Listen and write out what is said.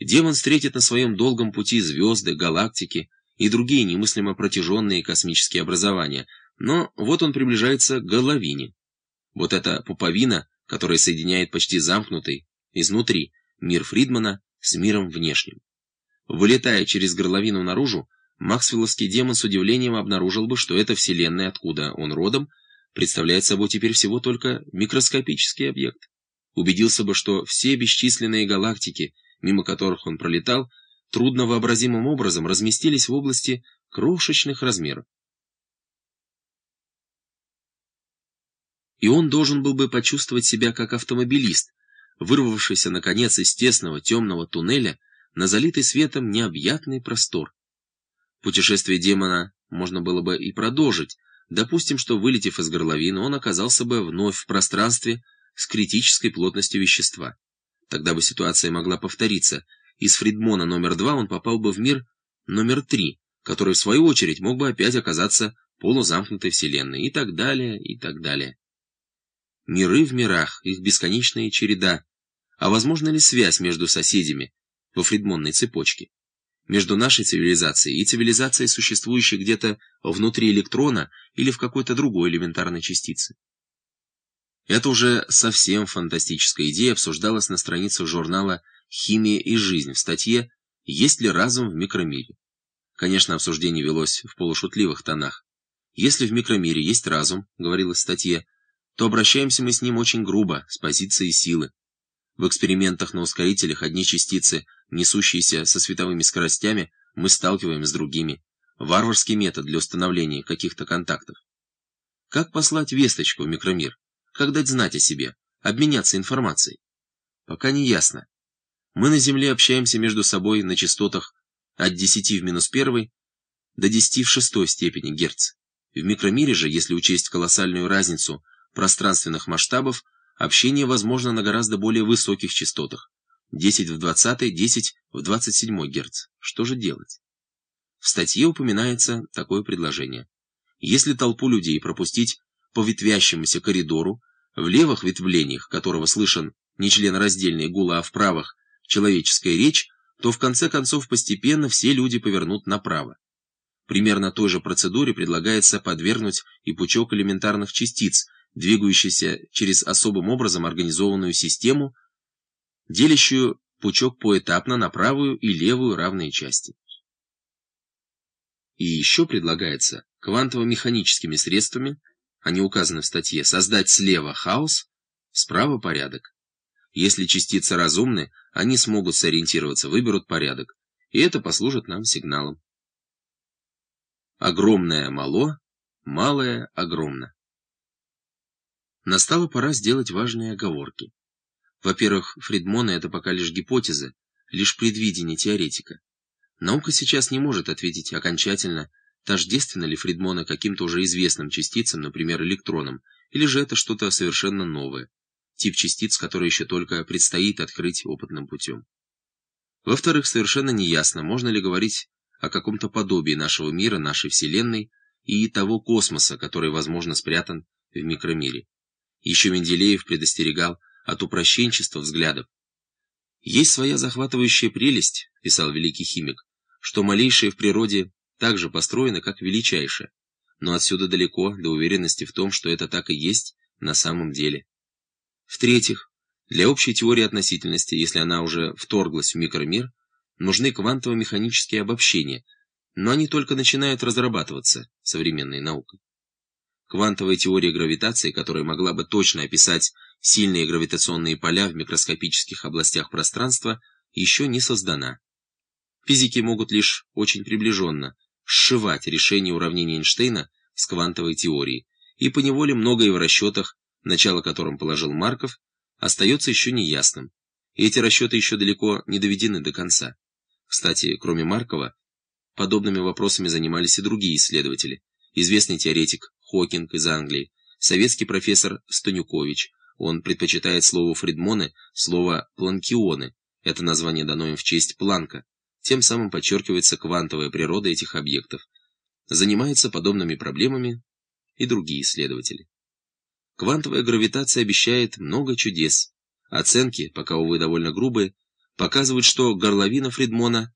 Демон встретит на своем долгом пути звезды, галактики и другие немыслимо протяженные космические образования, но вот он приближается к горловине. Вот эта пуповина, которая соединяет почти замкнутый, изнутри, мир Фридмана с миром внешним. Вылетая через горловину наружу, Максвелловский демон с удивлением обнаружил бы, что эта вселенная, откуда он родом, представляет собой теперь всего только микроскопический объект. Убедился бы, что все бесчисленные галактики, мимо которых он пролетал, трудновообразимым образом разместились в области крошечных размеров. И он должен был бы почувствовать себя как автомобилист, вырвавшийся, наконец, из тесного темного туннеля на залитый светом необъятный простор. Путешествие демона можно было бы и продолжить. Допустим, что, вылетев из горловины, он оказался бы вновь в пространстве с критической плотностью вещества. Тогда бы ситуация могла повториться. Из Фридмона номер два он попал бы в мир номер три, который, в свою очередь, мог бы опять оказаться полузамкнутой вселенной, и так далее, и так далее. Миры в мирах, их бесконечная череда. А возможно ли связь между соседями во Фридмонной цепочке? между нашей цивилизацией и цивилизацией, существующей где-то внутри электрона или в какой-то другой элементарной частице. Это уже совсем фантастическая идея обсуждалась на страницах журнала «Химия и жизнь» в статье «Есть ли разум в микромире?». Конечно, обсуждение велось в полушутливых тонах. «Если в микромире есть разум», — говорилось в статье, то обращаемся мы с ним очень грубо, с позиции силы. В экспериментах на ускорителях одни частицы несущиеся со световыми скоростями, мы сталкиваем с другими. Варварский метод для установления каких-то контактов. Как послать весточку в микромир? Как дать знать о себе? Обменяться информацией? Пока не ясно. Мы на Земле общаемся между собой на частотах от 10 в минус первой до 10 в шестой степени Герц. В микромире же, если учесть колоссальную разницу пространственных масштабов, общение возможно на гораздо более высоких частотах. 10 в 20, 10 в 27 Гц. Что же делать? В статье упоминается такое предложение. Если толпу людей пропустить по ветвящемуся коридору, в левых ветвлениях которого слышен не членораздельный гул, а в правых человеческая речь, то в конце концов постепенно все люди повернут направо. Примерно той же процедуре предлагается подвергнуть и пучок элементарных частиц, двигающийся через особым образом организованную систему, делящую пучок поэтапно на правую и левую равные части. И еще предлагается квантово-механическими средствами, они указаны в статье, создать слева хаос, справа порядок. Если частицы разумны, они смогут сориентироваться, выберут порядок, и это послужит нам сигналом. Огромное мало, малое огромно. Настала пора сделать важные оговорки. Во-первых, Фридмона — это пока лишь гипотеза, лишь предвидение теоретика. Наука сейчас не может ответить окончательно, тождественно ли Фридмона каким-то уже известным частицам, например, электронам, или же это что-то совершенно новое, тип частиц, который еще только предстоит открыть опытным путем. Во-вторых, совершенно неясно, можно ли говорить о каком-то подобии нашего мира, нашей Вселенной и того космоса, который, возможно, спрятан в микромире. Еще Менделеев предостерегал от упрощенчества взглядов. «Есть своя захватывающая прелесть», — писал великий химик, «что малейшее в природе так же построено, как величайшее, но отсюда далеко до уверенности в том, что это так и есть на самом деле». В-третьих, для общей теории относительности, если она уже вторглась в микромир, нужны квантово-механические обобщения, но они только начинают разрабатываться современной наукой. Квантовая теория гравитации, которая могла бы точно описать сильные гравитационные поля в микроскопических областях пространства, еще не создана. Физики могут лишь очень приближенно сшивать решение уравнения Эйнштейна с квантовой теорией, и поневоле многое в расчетах, начало которым положил Марков, остается еще неясным, эти расчеты еще далеко не доведены до конца. Кстати, кроме Маркова, подобными вопросами занимались и другие исследователи. Известный теоретик Хокинг из Англии, советский профессор Станюкович. Он предпочитает слово Фридмоны, слово планкионы. Это название дано им в честь Планка. Тем самым подчеркивается квантовая природа этих объектов. Занимаются подобными проблемами и другие исследователи. Квантовая гравитация обещает много чудес. Оценки, пока, увы, довольно грубые, показывают, что горловина Фридмона